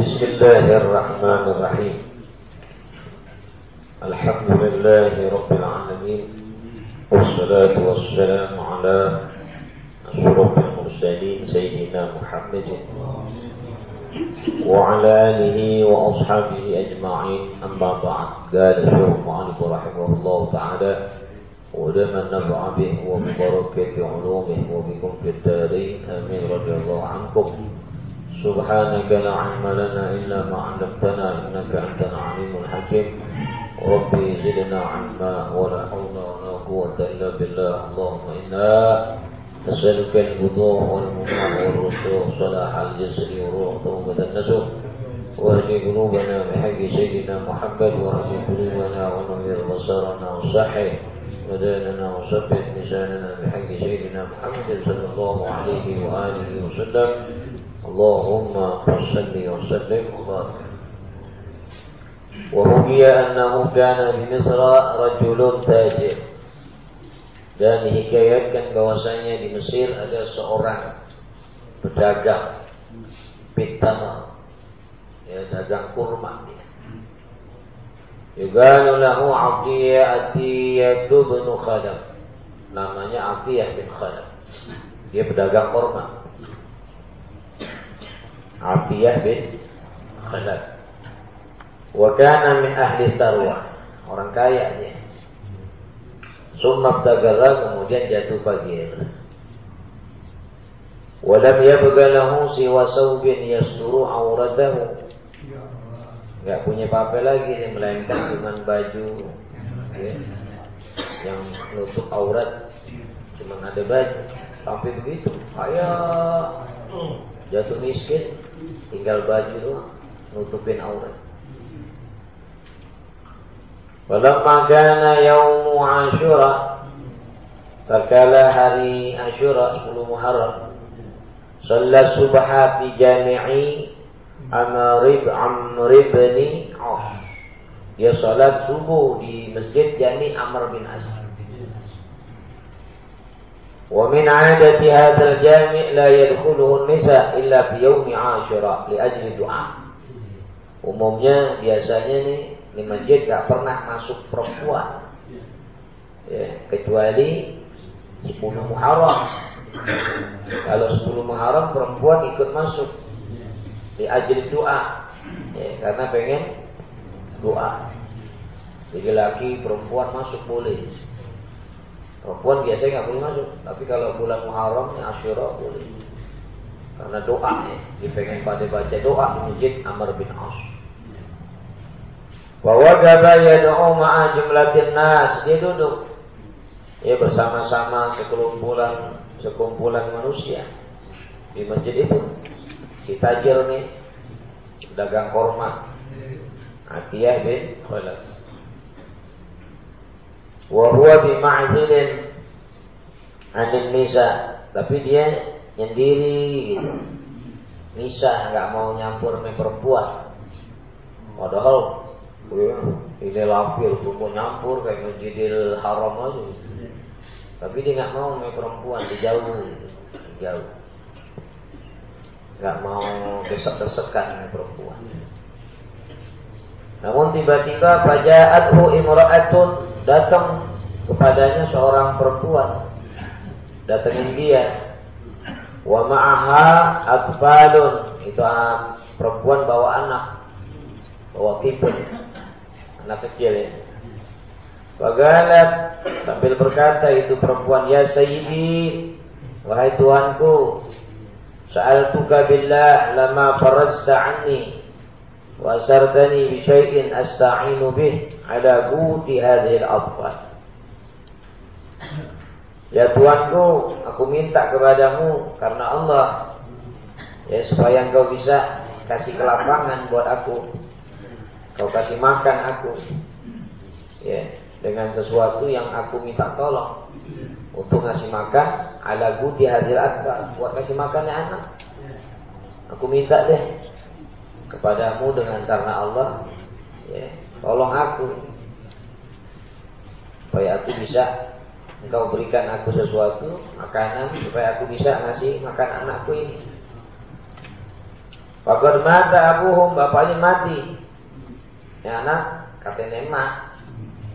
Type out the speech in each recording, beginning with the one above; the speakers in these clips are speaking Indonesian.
بسم الله الرحمن الرحيم. الحمد لله رب العالمين والصلاة والسلام على أشرف المرسلين سيدنا محمد وعلى آله وأصحابه أجمعين. أما بعد قال الشيخ المعلم رحمه الله تعالى ولما نفع به وببركة علومه وبكم في الدارين. آمين رضي الله عنكم. سبحانك لا علم لنا إلا ما علمتنا إنك أنت العليم الحكيم. ربي زدنا علما ولا حول ولا قوة إلا بالله. اللهم إنا نسألك الوضوء والمنع والرسول صلاح الجسد والروح توبة النسوح واهدي قلوبنا بحق سيدنا محمد واهدي قلوبنا ونوير بصرنا وصحي. بداننا وثبت لساننا بحق سيدنا محمد صلى الله عليه وآله وسلم. اللهم صل وسلم وبارك وحكي أنه كان بمصر رجل تاجر dan dihikayatkan bahwasanya di Mesir ada seorang pedagang pitama ya dagang kurma dia juga lahu Atiyah Atiyah bin Khadam namanya Atiyah bin Khadam dia pedagang kurma Atiyah bin Khadam wa kana min ahli sarwa orang kaya dia. Summa tagara kemudian jatuh pagir. Walam yabqa lahu siwa saubin yasturu auratahu. Enggak punya apa-apa lagi dia melainkan cuma baju ya, yang nutup aurat. Cuma ada baju. Sampai begitu. Kaya. Jatuh miskin tinggal baju doang nutupin aurat. Walamma kana yaumu Ashura Terkala hari Ashura 10 Muharram Salat subha fi jami'i Amr bin Auf. Dia salat subuh di masjid Jami Amr bin As ومن عادة هذا الجامع لا يدخله النساء إلا في يوم عاشوراء لأجل دعاء Umumnya biasanya nih di masjid gak pernah masuk perempuan ya, kecuali 10 Muharram kalau 10 Muharram perempuan ikut masuk di ajil doa ya, karena pengen doa jadi laki perempuan masuk boleh perempuan biasanya nggak boleh masuk tapi kalau bulan Muharram ya Asyura boleh karena doa ya dia pengen pada baca doa di masjid Amr bin As Wawajaba yad'u ma'a jumlatin nas. Dia duduk. Ya bersama-sama sekumpulan sekumpulan manusia di masjid itu. Si tajir nih dagang korma. Atiyah bin Khalaf. Wa huwa bi ma'zilin anin nisa. Tapi dia sendiri gitu. Nisa nggak mau nyampur sama perempuan. Padahal Ya, ini lampir mau nyampur kayak masjidil haram aja. Tapi dia nggak mau main perempuan, dijauh, jauh. Nggak mau desek-desekan main perempuan. Namun tiba-tiba fajaathu imra'atun datang kepadanya seorang perempuan. Datangin dia. Wa ma'aha atfalun. Itu perempuan bawa anak. Bawa pipin anak kecil ya. Bagalat sambil berkata itu perempuan ya sayyidi wahai tuanku sa'altuka billah lama farajta anni wa asartani bi syai'in asta'inu bih ala guti hadhihi al-atfal Ya tuanku aku minta kepadamu karena Allah. Ya supaya engkau bisa kasih kelapangan buat aku. Kau kasih makan aku. Ya, dengan sesuatu yang aku minta tolong. Untuk ngasih makan ala gudi hadir akbar buat kasih makannya anak. Aku minta deh kepadamu dengan karena Allah. Ya, tolong aku. Supaya aku bisa engkau berikan aku sesuatu makanan supaya aku bisa ngasih makan anakku ini Fakad mata abuhum, bapaknya mati. Ya anak, katanya emak.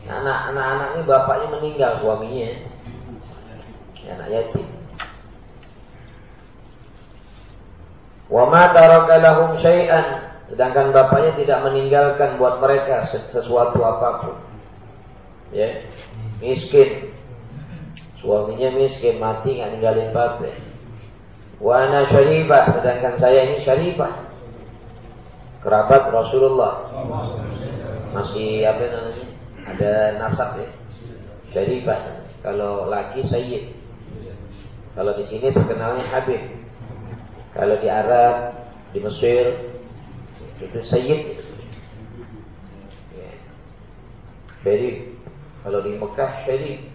Anak, anak-anak ini bapaknya meninggal suaminya. Ya, anak yatim. Wa ma taraka syai'an sedangkan bapaknya tidak meninggalkan buat mereka sesuatu apa pun. Ya, miskin. Suaminya miskin, mati nggak ninggalin bapak. Wa ana syarifah, sedangkan saya ini syarifah. Kerabat Rasulullah. Masih apa namanya? Ada nasab ya. Syarifah. Kalau laki sayyid. Kalau di sini terkenalnya Habib. Kalau di Arab, di Mesir, itu Sayyid. Ya. Syarif. Kalau di Mekah Syarif.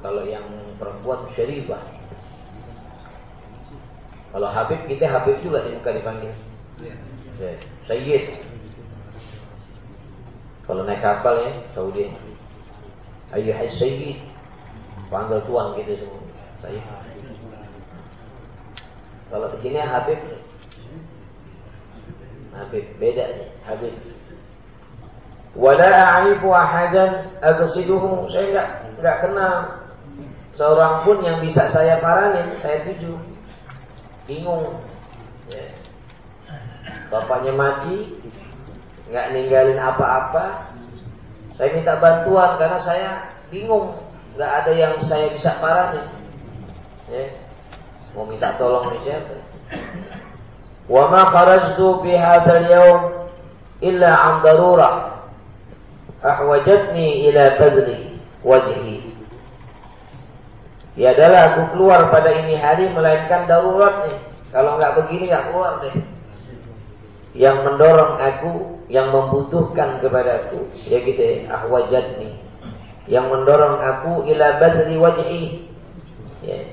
Kalau yang perempuan Syarifah. Kalau Habib, kita Habib juga di Mekah dipanggil. Ya. Sayyid. Kalau naik kapal ya, Saudi. Ayuhai Sayyid. Panggil tuan gitu semua. Sayyid. Kalau di sini Habib Habib beda nih, Habib. Wala a'rifu ahadan aqsiduhu. Saya enggak enggak kenal seorang pun yang bisa saya paranin, saya tuju. Bingung. Ya. Bapaknya mati, nggak ninggalin apa-apa. Saya minta bantuan karena saya bingung, nggak ada yang saya bisa paranin. Ya. Mau minta tolong nih siapa? Wa ma kharajtu fi hadzal yawm illa an darurah ahwajatni ila badli wajhi. Ya adalah aku keluar pada ini hari melainkan darurat nih. Kalau nggak begini nggak keluar deh. Yang mendorong aku, yang membutuhkan kepadaku, ya gitu ya, ahwajatni. Yang mendorong aku ila badri wajhi. Ya,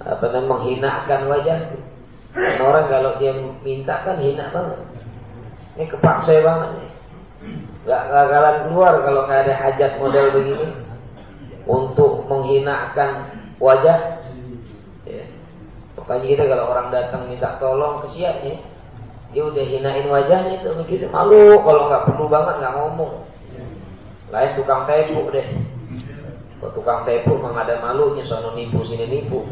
apa namanya menghinakan wajahku. Dan orang kalau dia minta kan hina banget. Ini kepaksa banget nih. Gak gagalan keluar kalau nggak ada hajat model begini untuk menghinakan wajah. Ya. Pokoknya kita kalau orang datang minta tolong kesian ya. Dia udah hinain wajahnya itu begitu malu kalau nggak perlu banget nggak ngomong. Lain tukang tepu deh. Kalau tukang tepu memang ada malunya sono nipu sini nipu.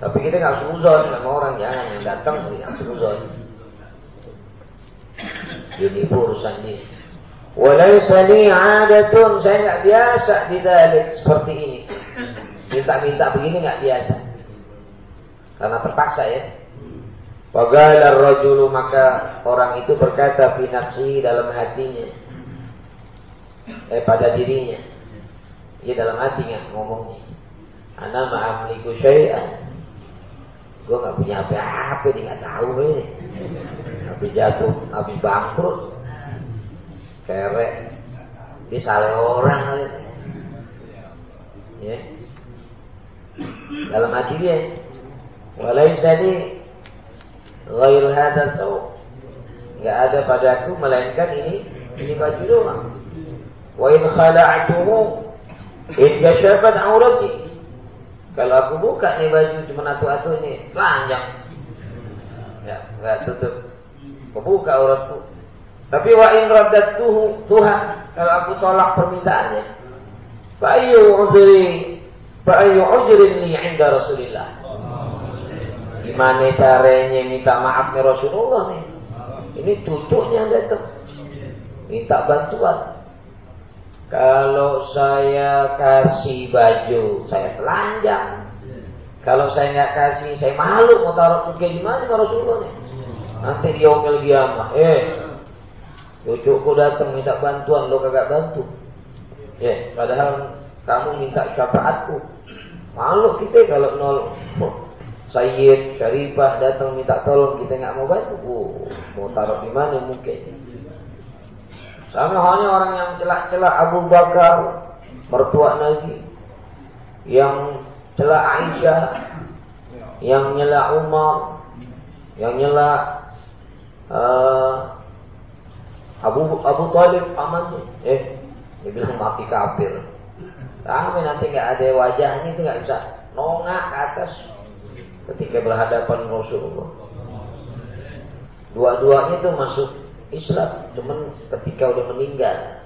Tapi kita nggak suzon sama orang jangan yang datang nggak suzon. Ini urusan ini. Walaysa li adatun saya nggak biasa di dalik seperti ini. Minta-minta begini nggak biasa. Karena terpaksa ya. Wagala rajulu maka orang itu berkata fi nafsi dalam hatinya. Eh pada dirinya. Ya dalam hatinya ngomongnya. Ana ma'amliku syai'an. Gue gak punya apa-apa, dia gak tahu ini. Habis jatuh, habis bangkrut. Kerek. Dia salah orang kali. Ya. Dalam hati dia. Walaysa ni ghair hadal saw. Gak ada padaku melainkan ini ini baju doang. Wa in khala'atuhu in kashafat aurati kalau aku buka nih baju cuma atu-atu ini telanjang. Ya, enggak tutup. Kebuka auratku. Tapi wa in tuh Tuhan, kalau aku tolak permintaannya, fa ayyu udri fa ayyu ujrin li 'inda Rasulillah. Gimana caranya minta maaf nih Rasulullah nih? Ini cucunya datang. Minta bantuan. Kalau saya kasih baju, saya telanjang. Kalau saya nggak kasih, saya malu mau taruh kayak gimana sama Rasulullah nih. Nanti dia omel kiamah. Eh, cucuku datang minta bantuan, lo kagak bantu. Ya, padahal kamu minta syafaatku. Malu kita kalau nol Sayyid, Syarifah datang minta tolong kita nggak mau bantu. Oh, mau taruh di mana mungkin. Sama halnya orang yang celak-celak Abu Bakar, mertua Nabi, yang celak Aisyah, yang nyela Umar, yang nyela uh, Abu Abu Talib pamannya. Eh, dia bilang mati kafir. Tapi nanti nggak ada wajahnya itu nggak bisa nongak ke atas. ketika berhadapan Rasulullah. Dua-duanya itu masuk Islam, cuman ketika udah meninggal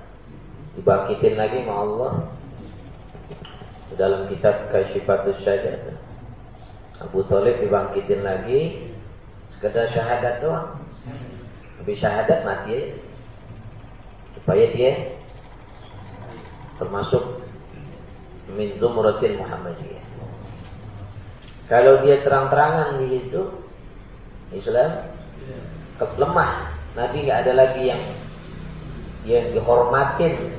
dibangkitin lagi sama Allah dalam kitab Kasyifatus Syajadah. Abu Talib dibangkitin lagi sekedar syahadat doang. Habis syahadat mati supaya dia termasuk min zumratil Muhammadiyah. Kalau dia terang-terangan di situ Islam lemah. Nabi nggak ada lagi yang yang dihormatin.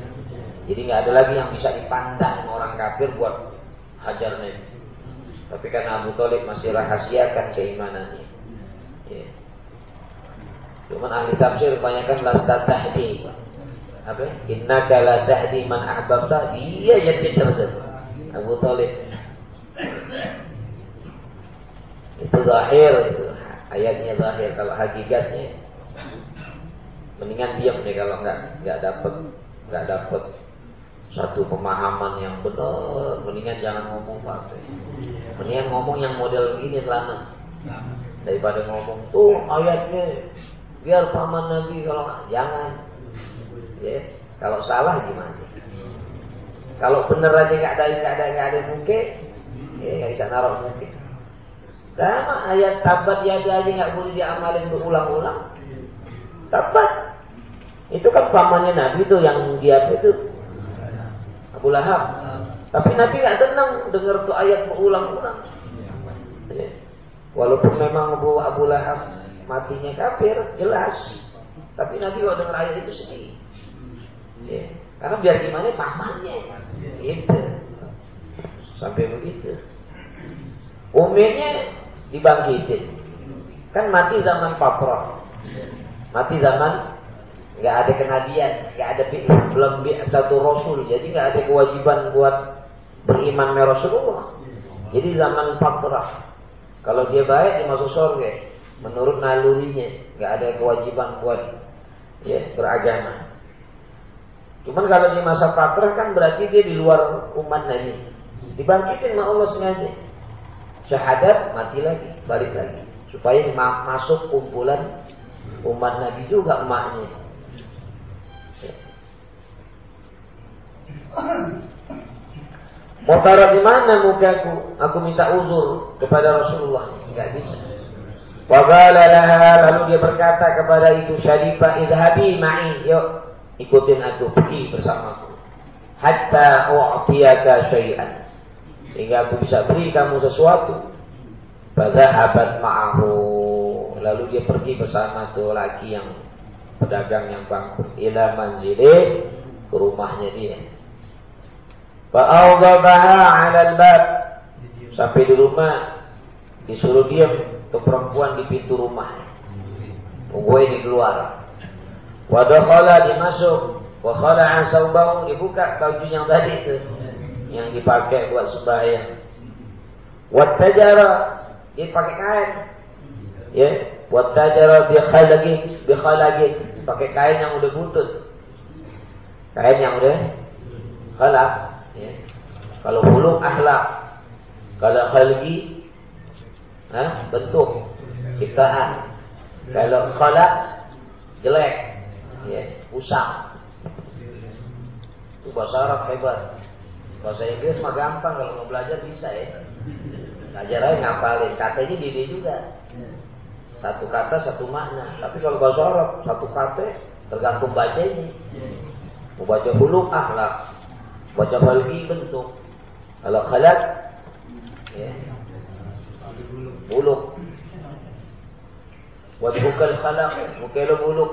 Jadi nggak ada lagi yang bisa dipandang orang kafir buat hajar Nabi. Tapi karena Abu Talib masih rahasiakan keimanannya. Ya. Cuman ahli tafsir kebanyakan lasta tahdi. Apa? Inna la tahdi man ahbabta. Dia jadi cerdas. Abu Talib. Itu zahir itu. Ayatnya zahir kalau hakikatnya mendingan diam deh kalau nggak nggak dapet nggak dapet satu pemahaman yang benar mendingan jangan ngomong pak mendingan ngomong yang model begini selama daripada ngomong tuh ayatnya biar paman nabi kalau jangan ya kalau salah gimana kalau bener aja nggak ada nggak ada nggak ada mungkin ya nggak bisa naruh mungkin sama ayat tabat ya aja nggak boleh diamalin berulang-ulang. Tabat. Itu kan pamannya Nabi tuh yang dia itu Abu Lahab. Tapi Nabi nggak senang dengar tuh ayat berulang-ulang. Ya. Walaupun memang Abu, Abu Lahab matinya kafir, jelas. Tapi Nabi kalau dengar ayat itu sedih. Ya. Karena biar gimana pamannya. Gitu. Sampai begitu. Umumnya dibangkitin. Kan mati zaman paproh. Mati zaman nggak ada kenabian, nggak ada belum satu rasul, jadi nggak ada kewajiban buat beriman dengan Rasulullah. Jadi zaman paprah. Kalau dia baik dia masuk surga menurut nalurinya, nggak ada kewajiban buat ya beragama. Cuman kalau di masa patrah kan berarti dia di luar umat Nabi. Dibangkitin sama Allah sengaja syahadat mati lagi, balik lagi. Supaya masuk kumpulan umat Nabi juga emaknya. Mau taruh di mana mukaku? Aku minta uzur kepada Rasulullah. Enggak bisa. Waqala lalu dia berkata kepada itu Syarifah idhabi ma'i yuk ikutin aku pergi bersamaku hatta u'tiyaka syai'an sehingga aku bisa beri kamu sesuatu. Fadhahabat ma'ahu. Lalu dia pergi bersama tuh laki yang pedagang yang bangkrut ila manzili ke rumahnya dia. Fa'awdabaha 'ala al-bab. Sampai di rumah disuruh diam ke perempuan di pintu rumah. Tunggu ini keluar. Wadakhala dimasuk. Wa khala'a saubahu dibuka baju yang tadi itu yang dipakai buat sembahyang. Wattajara dia pakai kain. Ya, wattajara bi khalaqi bi khalaqi pakai kain yang udah butut. Kain yang udah khalaq, ya. Kalau bulu akhlak. Kalau khalqi nah, bentuk ciptaan. Kalau khalaq jelek, ya, usang. Itu bahasa Arab hebat. Bahasa Inggris mah gampang kalau mau belajar bisa ya. Belajar aja ngapalin. Katanya di dia juga. Satu kata satu makna. Tapi kalau bahasa Arab satu kata tergantung bacanya. Mau baca hulu akhlak. Baca balgi bentuk. Kalau khalat ya. Buluk. Wajhukal khalaq. Mukailu buluk.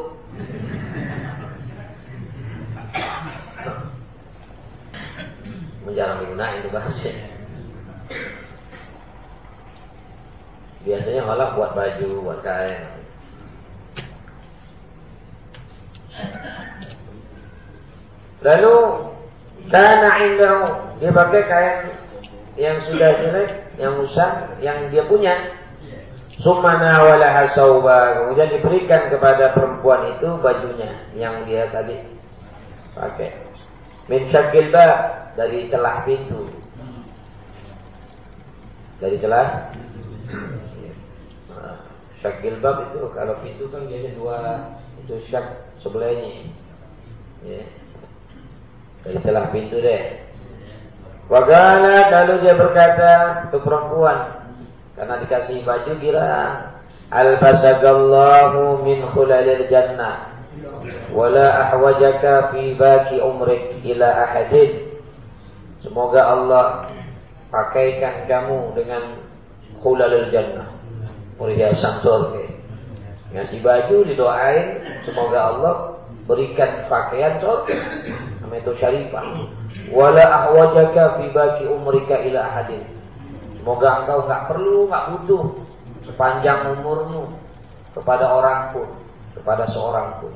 Jarang digunakan itu bahasa. Biasanya malah buat baju, buat kain. Lalu karena indahu dia pakai kain yang sudah jelek, yang usang, yang dia punya. Sumana wala hasauba. Kemudian diberikan kepada perempuan itu bajunya yang dia tadi pakai. Min syakil ba dari celah pintu. Dari celah Nah, syak jilbab itu kalau pintu kan biasanya dua itu syak sebelahnya. Ya. Dari celah pintu deh. Wagana lalu dia berkata ke perempuan karena dikasih baju kira albasagallahu min khulalil jannah wala ahwajaka fi baki umrik ila ahadin. Semoga Allah pakaikan kamu dengan khulalil jannah. Perhiasan surga ngasih baju didoain semoga Allah berikan pakaian surga namanya itu syarifah. Wala ahwajaka fi baki umrika ila ahadin. Semoga engkau enggak perlu enggak butuh sepanjang umurmu kepada orang pun kepada seorang pun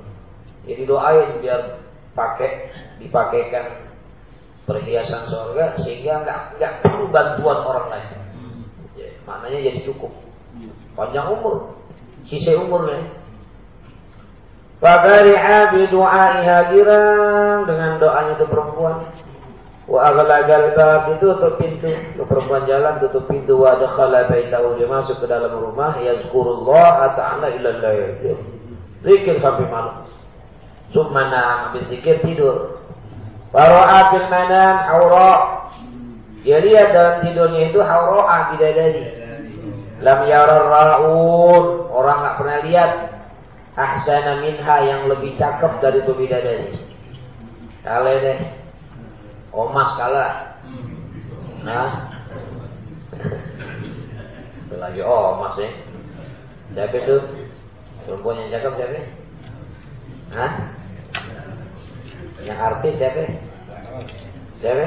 jadi doain biar pakai dipakaikan perhiasan surga sehingga nggak nggak perlu bantuan orang lain. Ya, maknanya jadi cukup. Panjang umur, sisa umurnya. Fabari'a bi du'aiha girang dengan doanya itu perempuan. Wa aghlagal bab ditutup pintu. Ke perempuan jalan tutup pintu wa dakhala baitahu dia masuk ke dalam rumah yazkurullah ta'ala ila lail. Zikir sampai malam. Sumana habis zikir tidur. Waro'a fil manam haura. Dia lihat dalam tidurnya itu haura'a bidadari. Lam yarar ra'un. Orang nggak pernah lihat. Ahsana minha yang lebih cakep dari itu bidadari. Kalah deh. Omas kalah. Nah. Lagi omas ya. Siapa itu? Perempuan yang cakep siapa? Hah? Yang artis siapa? Siapa?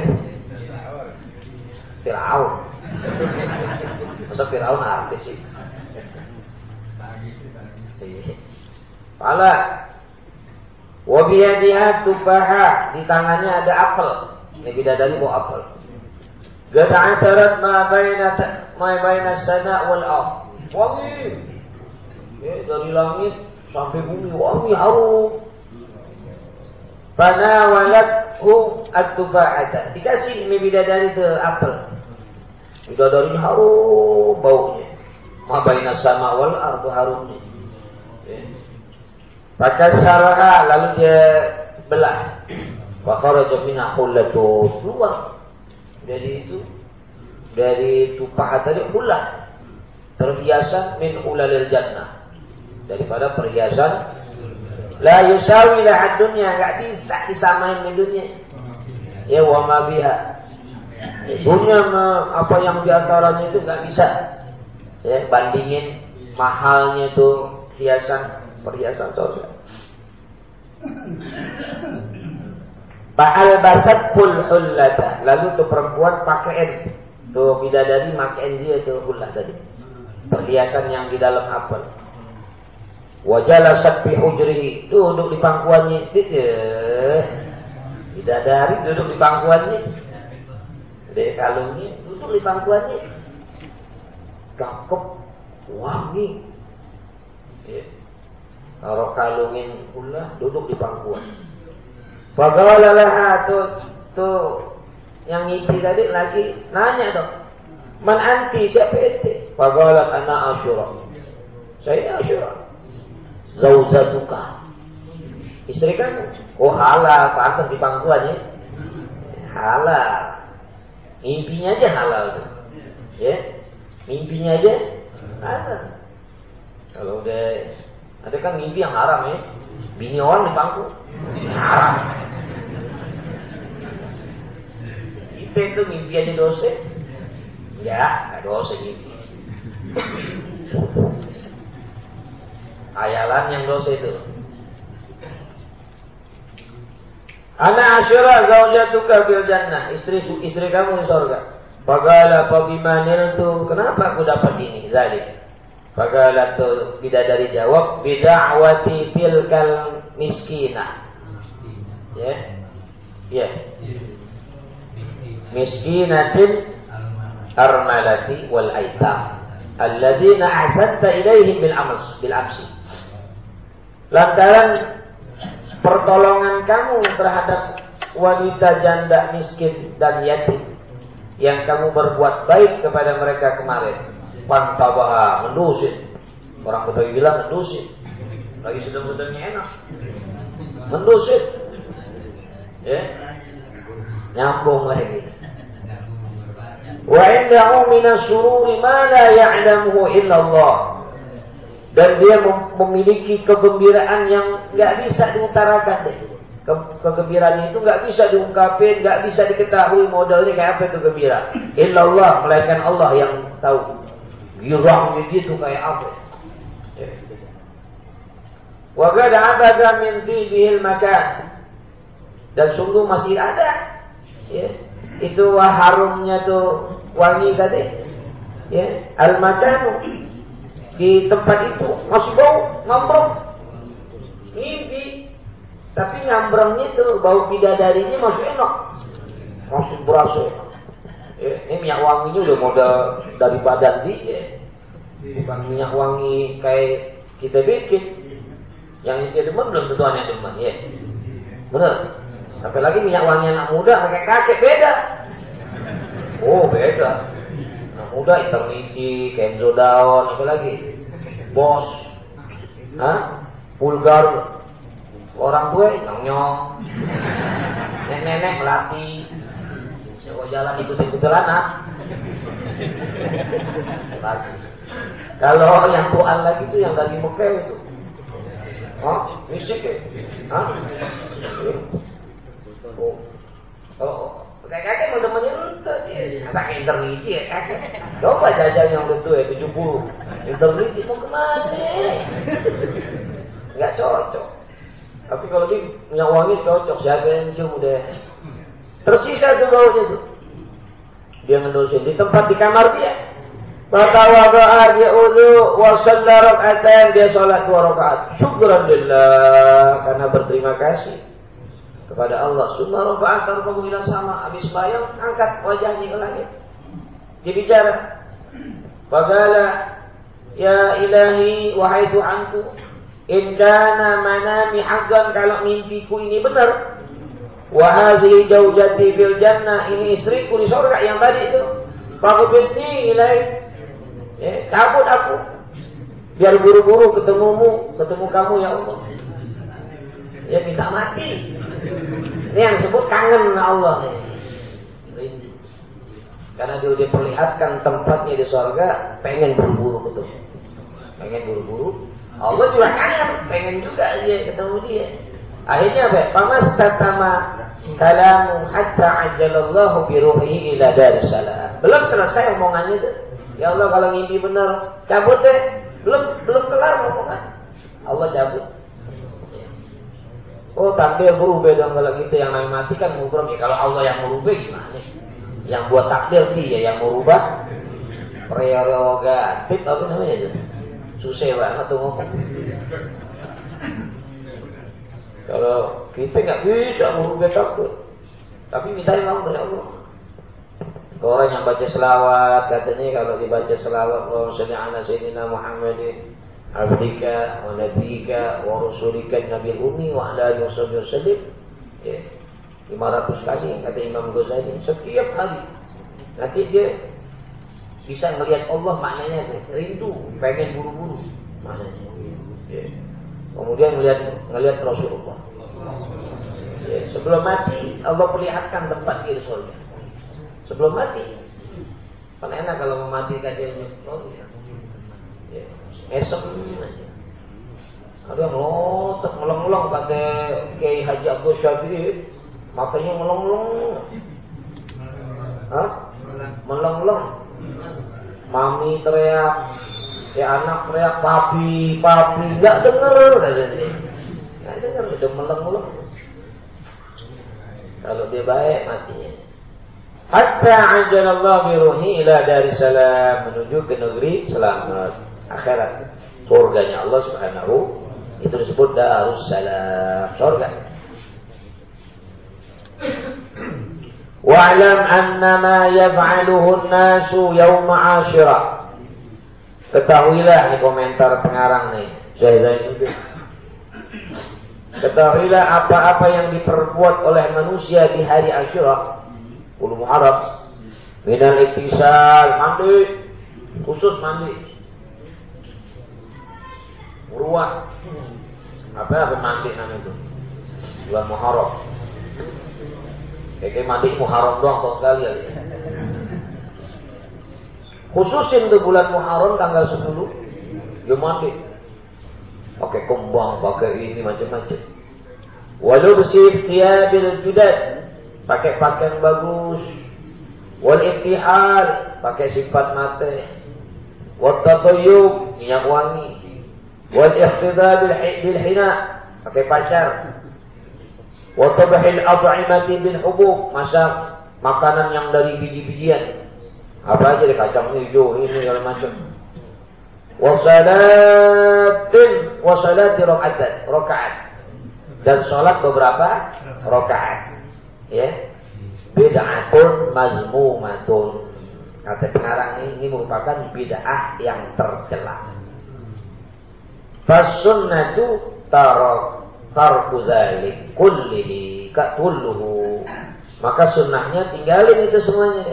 Fir'aun. Masa Fir'aun artis sih? Pala. Wabiyadiha tufaha. Di tangannya ada apel. Ini bidadari bawa apel. Gada'atarat ma baina ma baina sana wal ard. Wangi. Ya, dari langit sampai bumi wangi harum. Fanawalathu at-tufa'ata. Dikasih ini bidadari itu apel. Bidadari harum baunya. Ma baina sama wal ardu harumnya. Ya. Maka syaraha lalu dia belah. Wa kharaja minha hullatu keluar. Dari itu dari tupahat tadi hullah. Perhiasan min ulalil jannah. Daripada perhiasan La yusawi lah dunia enggak bisa disamain dengan dunia. Ya wa ma biha. Dunia apa yang di antaranya itu enggak bisa. Ya, bandingin mahalnya itu hiasan perhiasan surga. Ba'al basat pul hullata. Lalu tuh perempuan pakaian. Tuh bidadari pakaian dia tuh hullah tadi. Perhiasan yang di dalam apel. Wajalasat fi hujrihi. Duduk di pangkuannya. Bidadari duduk di pangkuannya. Dek kalungnya duduk di pangkuannya. Cakep. Wangi. Kalau kalungin pula duduk di pangkuan. Fagawalalah tuh tuh yang ngisi tadi lagi nanya dong. Man anti siapa itu? Fagawalat anak Asyura. Saya Asyura. Zaujatuka. Istri kamu. Oh halal, pantas di pangkuan ya. Halal. Mimpinya aja halal. Ya. Mimpinya aja halal. Kalau udah ada kan mimpi yang haram ya. Bini orang di pangku. Haram. Kita itu mimpi aja dosa. Ya, nggak dosa mimpi. Ayalan yang dosa itu. Ana asyura zaujatuka bil jannah. Istri istri kamu di surga. Fagala fabimanil itu kenapa aku dapat ini? Zalik. Fagala tu bidadari jawab bida'wati tilkal miskinah. Ya. Ya. Miskinatin armalati wal aitam alladzina ahsanta ilaihim bil ams bil amsi. Lantaran pertolongan kamu terhadap wanita janda miskin dan yatim yang kamu berbuat baik kepada mereka kemarin. pantabaha, mendusit. Orang Betawi bilang mendusit. Lagi sedang-sedangnya enak. Mendusit. Ya. Nyambung lagi. Wa indahu minas sururi ma la ya'lamuhu illallah. Dan dia memiliki kegembiraan yang nggak bisa diutarakan deh. Ke kegembiraan itu nggak bisa diungkapin, nggak bisa diketahui modelnya kayak apa itu gembira. Illallah, melainkan Allah yang tahu. Girangnya gitu kayak apa. Ya. Wa qad abada min tibihil makan. Dan sungguh masih ada ya, itu harumnya tuh wangi tadi ya al makanu di tempat itu masih bau ngambrong. Mimpi. Tapi ngambrongnya itu bau bidadarinya masih enak. Masih berasa enak. Ya, ini minyak wanginya udah modal dari badan dia. Bukan minyak wangi kayak kita bikin. Yang itu demen belum tentu hanya demen ya. Benar Apalagi minyak wangi anak muda pakai kakek beda. Oh beda. Muda Eternity, Kenzo Daun, apa lagi? Bos. Hah? Pulgar. Orang tua nyong-nyong. Nenek-nenek melati. Siapa jalan ikut-ikut anak. Lagi. Kalau yang tuan lagi itu yang dari Mekah itu. Hah? Misik ya? Hah? Oh. Oh, kayak kakek mau temennya itu Masa internet ya kakek. Coba jajan yang betul ya 70. Internet mau ke mana? Enggak cocok. Tapi kalau dia punya wangi cocok, siapa yang cium udah. Tersisa tuh baunya tuh. Dia ngendusin di tempat di kamar dia. Maka wada'a dia udu wa raka'atan dia sholat dua rakaat. Syukran lillah karena berterima kasih kepada Allah. Summa rafa'at tarfahu ila sama. Habis bayang, angkat wajahnya ke langit. Dia bicara. Fagala, Ya ilahi, wahai Tuhanku. In kana manami haqqan kalau mimpiku ini benar. Wahazi jaujati fil jannah. Ini istriku di surga yang tadi itu. Fakubitni ilai. Ya, cabut aku. Biar buru-buru ketemumu, ketemu kamu ya Allah. Ya minta mati. Ini yang disebut kangen Allah. Karena dia udah perlihatkan tempatnya di surga, pengen buru-buru ketemu. Pengen buru-buru. Allah juga kangen, pengen juga dia ketemu dia. Akhirnya apa? Pamas tatama kalamu hatta ajalallahu biruhi ila salam. Belum selesai omongannya itu. Ya Allah kalau ngimpi benar, cabut deh. Belum belum kelar omongan. Allah cabut. Oh takdir berubah dong kalau gitu yang namanya mati kan mubrom ya. Kalau Allah yang merubah gimana? Yang buat takdir dia yang merubah prerogatif apa namanya itu? Susah banget tuh ngomong. Kalau kita nggak bisa merubah takdir, tapi minta yang dari Allah. Orang yang baca selawat katanya kalau dibaca selawat Allahumma sholli ala sayyidina Muhammadin abdika wa nabiyika wa rasulika nabi umi wa ala alihi wasallam ya. 500 kali kata Imam Ghazali. Setiap hari. Nanti dia bisa melihat Allah maknanya rindu pengen buru-buru maknanya. Ya. kemudian melihat melihat Rasulullah. Ya. sebelum mati Allah perlihatkan tempat di surga sebelum mati. Kan enak kalau mau mati kasih esok aja. Ada yang melotot, melong-melong kata Kiai Haji Abdul Syafi'i, matanya melong-melong. Hah? Melong-melong. Mami teriak, ya anak teriak papi, papi, nggak denger Nggak denger, udah melong-melong. Kalau dia baik matinya. Hatta ajalallah biruhi ila dari salam menuju ke negeri selamat akhirat. Surganya Allah Subhanahu itu disebut Darussalam surga. Wa'lam anna ma yaf'aluhu an-nasu yawm 'ashira Ketahuilah ini komentar pengarang nih itu Ketahuilah apa-apa yang diperbuat oleh manusia di hari Asyura 10 Muharram. Minal iktisal mandi. Khusus mandi. Ruah. Apa mandi namanya itu? Bulan Muharram. Kayak mandi Muharram doang tahun sekali ya. Khususin tuh bulan Muharram tanggal 10. Dia mandi. Pakai kembang, pakai ini macam-macam. Walau bersih tiabil judat. Pakai pakaian bagus. Wal iftihal. Pakai sifat. Wal tatayub. Minyak wangi. Wal ikhtida bil hina. Pakai pacar. Wa tabhil ad'imati bil hubub. Masak makanan yang dari biji-bijian. Apa aja deh kacang hijau ini segala macam. Wasalatin wasalati rakaat rakaat dan sholat beberapa rakaat. Ya, bid'atun mazmumatun. Kata pengarang ini, ini merupakan bid'ah yang tercela. Fasunnatu tarok tarku dzalik kullihi ka kulluhu. Maka sunnahnya tinggalin itu semuanya.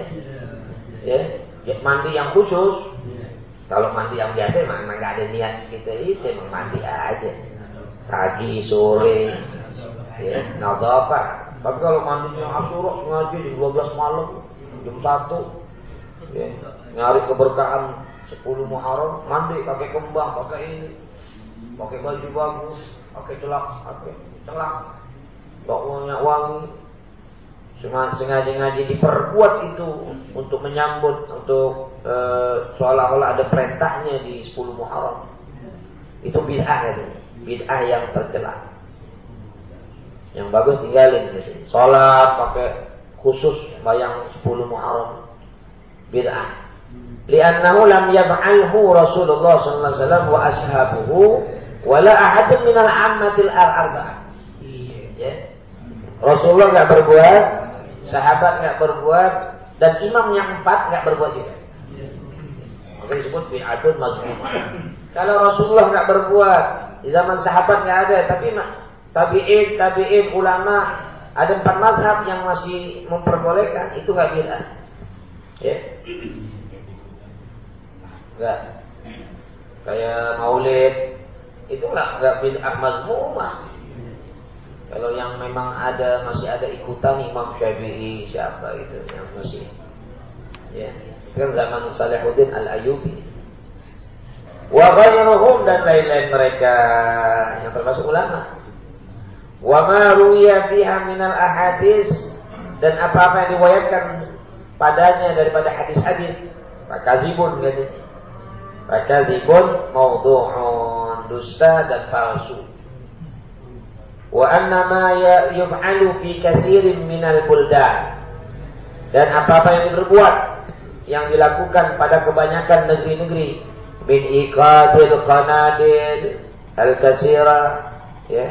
Deh ya, ya mandi yang khusus. Kalau mandi yang biasa memang nggak ada niat kita itu memang mandi aja. Pagi sore. Ya apa. Tapi kalau mandinya asyura sengaja di 12 malam jam satu. Ya nyari keberkahan 10 Muharram mandi pakai kembang pakai ini pakai baju bagus pakai celak pakai celak baunya wangi sengaja-ngaji diperbuat itu untuk menyambut untuk e, seolah-olah ada perintahnya di 10 Muharram. Itu bid'ah itu, bid'ah yang tercela. Yang bagus tinggalin di sini. Salat pakai khusus bayang 10 Muharram. Bid'ah. Li'annahu lam yaf'alhu Rasulullah sallallahu alaihi wasallam wa ashabuhu wala ahadun minal ammatil arba'ah. Ya. Rasulullah nggak berbuat, sahabat nggak berbuat dan imam yang empat nggak berbuat juga. Maka disebut bi'atun mazmumah. Kalau Rasulullah nggak berbuat, di zaman sahabat nggak ada, tapi tabi'in, tabi'in, ulama, ada empat mazhab yang masih memperbolehkan, itu nggak bid'ah. Ya. Enggak. Kayak maulid, itu nggak nggak bid'ah mazmumah. Kalau yang memang ada masih ada ikutan Imam Syafi'i siapa itu yang masih ya. Kan zaman Salahuddin Al Ayyubi wa ghairuhum dan lain-lain mereka yang termasuk ulama. Wa ma ruwiya fiha minal ahadis. Dan apa-apa yang diwayatkan padanya daripada hadis-hadis. Fakazibun katanya fakazibun maudhu'un dusta dan palsu. Wa anna ma yuf'alu fi katsirin minal buldan. Dan apa-apa yang diperbuat yang dilakukan pada kebanyakan negeri-negeri. Min iqadil qanadil al-kasira ya.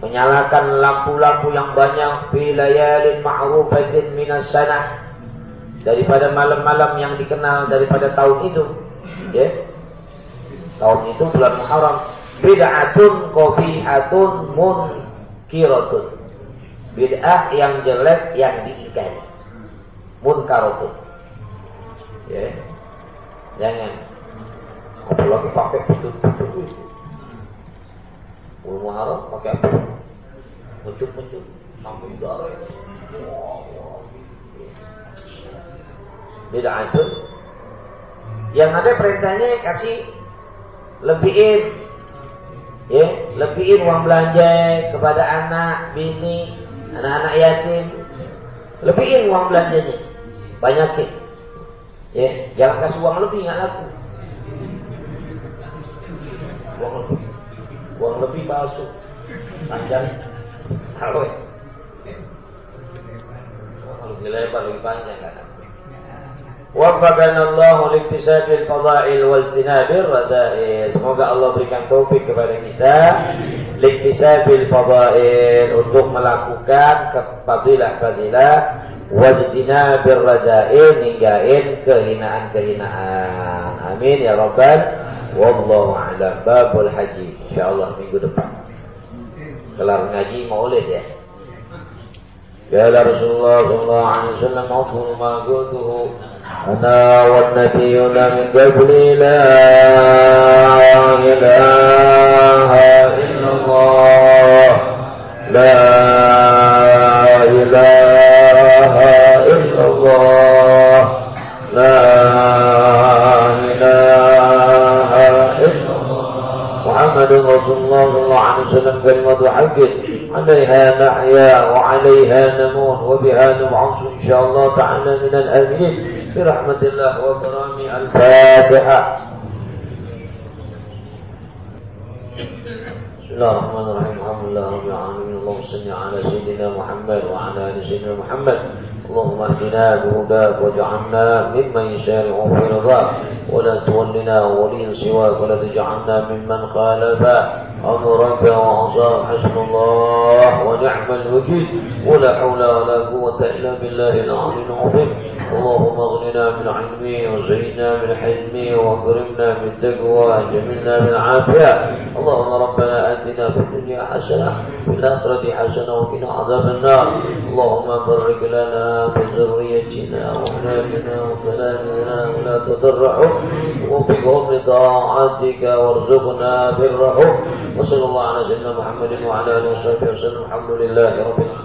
Menyalakan lampu-lampu yang banyak fi layalin ma'rufatin minas sana. Daripada malam-malam yang dikenal daripada tahun itu ya tahun itu bulan Muharram bid'atun qabihatun munkiratun. Bid'ah yang jelek yang diingkari. Munkaratun. Ya. Jangan apalagi pakai pucuk-pucuk itu. Bulan Muharram pakai apa? Pucuk-pucuk sampai darah. Bid'atun yang ada perintahnya kasih lebihin. Ya lebihin uang belanja kepada anak, bini, anak-anak yatim, lebihin uang belanjanya, banyakin. Ya, jangan kasih uang lebih nggak laku. Uang lebih, uang lebih palsu, panjang, kalau lebih lebar lebih panjang kan. Wafaqana Allah liktisabil fadail wal zinabir rada'il. Semoga Allah berikan taufik kepada kita liktisabil fadail untuk melakukan kefadilah-fadilah wajtinabir rada'il ninggain kehinaan-kehinaan. Amin ya rabbal wallahu a'lam. Babul haji insyaallah minggu depan. Kelar ngaji maulid ya. قال رسول الله صلى الله عليه وسلم أطول ما قلته أنا والنبيون من قبلي لا إله إلا الله. لا إله إلا الله. لا إله إلا الله. محمد رسول الله صلى الله عليه وسلم كلمة حق. عليها نحيا وعليها نموت وبها نبعث إن شاء الله تعالى من الآمنين برحمة الله وكرامة الفاتحة. بسم الله الرحمن الرحيم. الحمد لله رب العالمين. اللهم صل على سيدنا محمد وعلى آل سيدنا محمد. اللهم اهدنا بهداك واجعلنا ممن يسارع في رضاك. ولا تولنا وليا سواك. ولا تجعلنا ممن خالف أمرك وعصاك حسن الله ونعم الوكيل. ولا حول ولا قوة إلا بالله العلي العظيم. اللهم اغننا من علمي وزينا من حلمي واكرمنا من تقوى جملنا من عافية. اللهم ربنا آتنا في الدنيا حسنة في الآخرة حسنة وقنا عذاب النار. اللهم بارك لنا في ذريتنا وأولادنا وكلامنا ولا تضرعوا وفقهم لطاعتك وارزقنا برهم. وصلى الله على سيدنا محمد وعلى آله وصحبه وسلم. الحمد لله رب العالمين.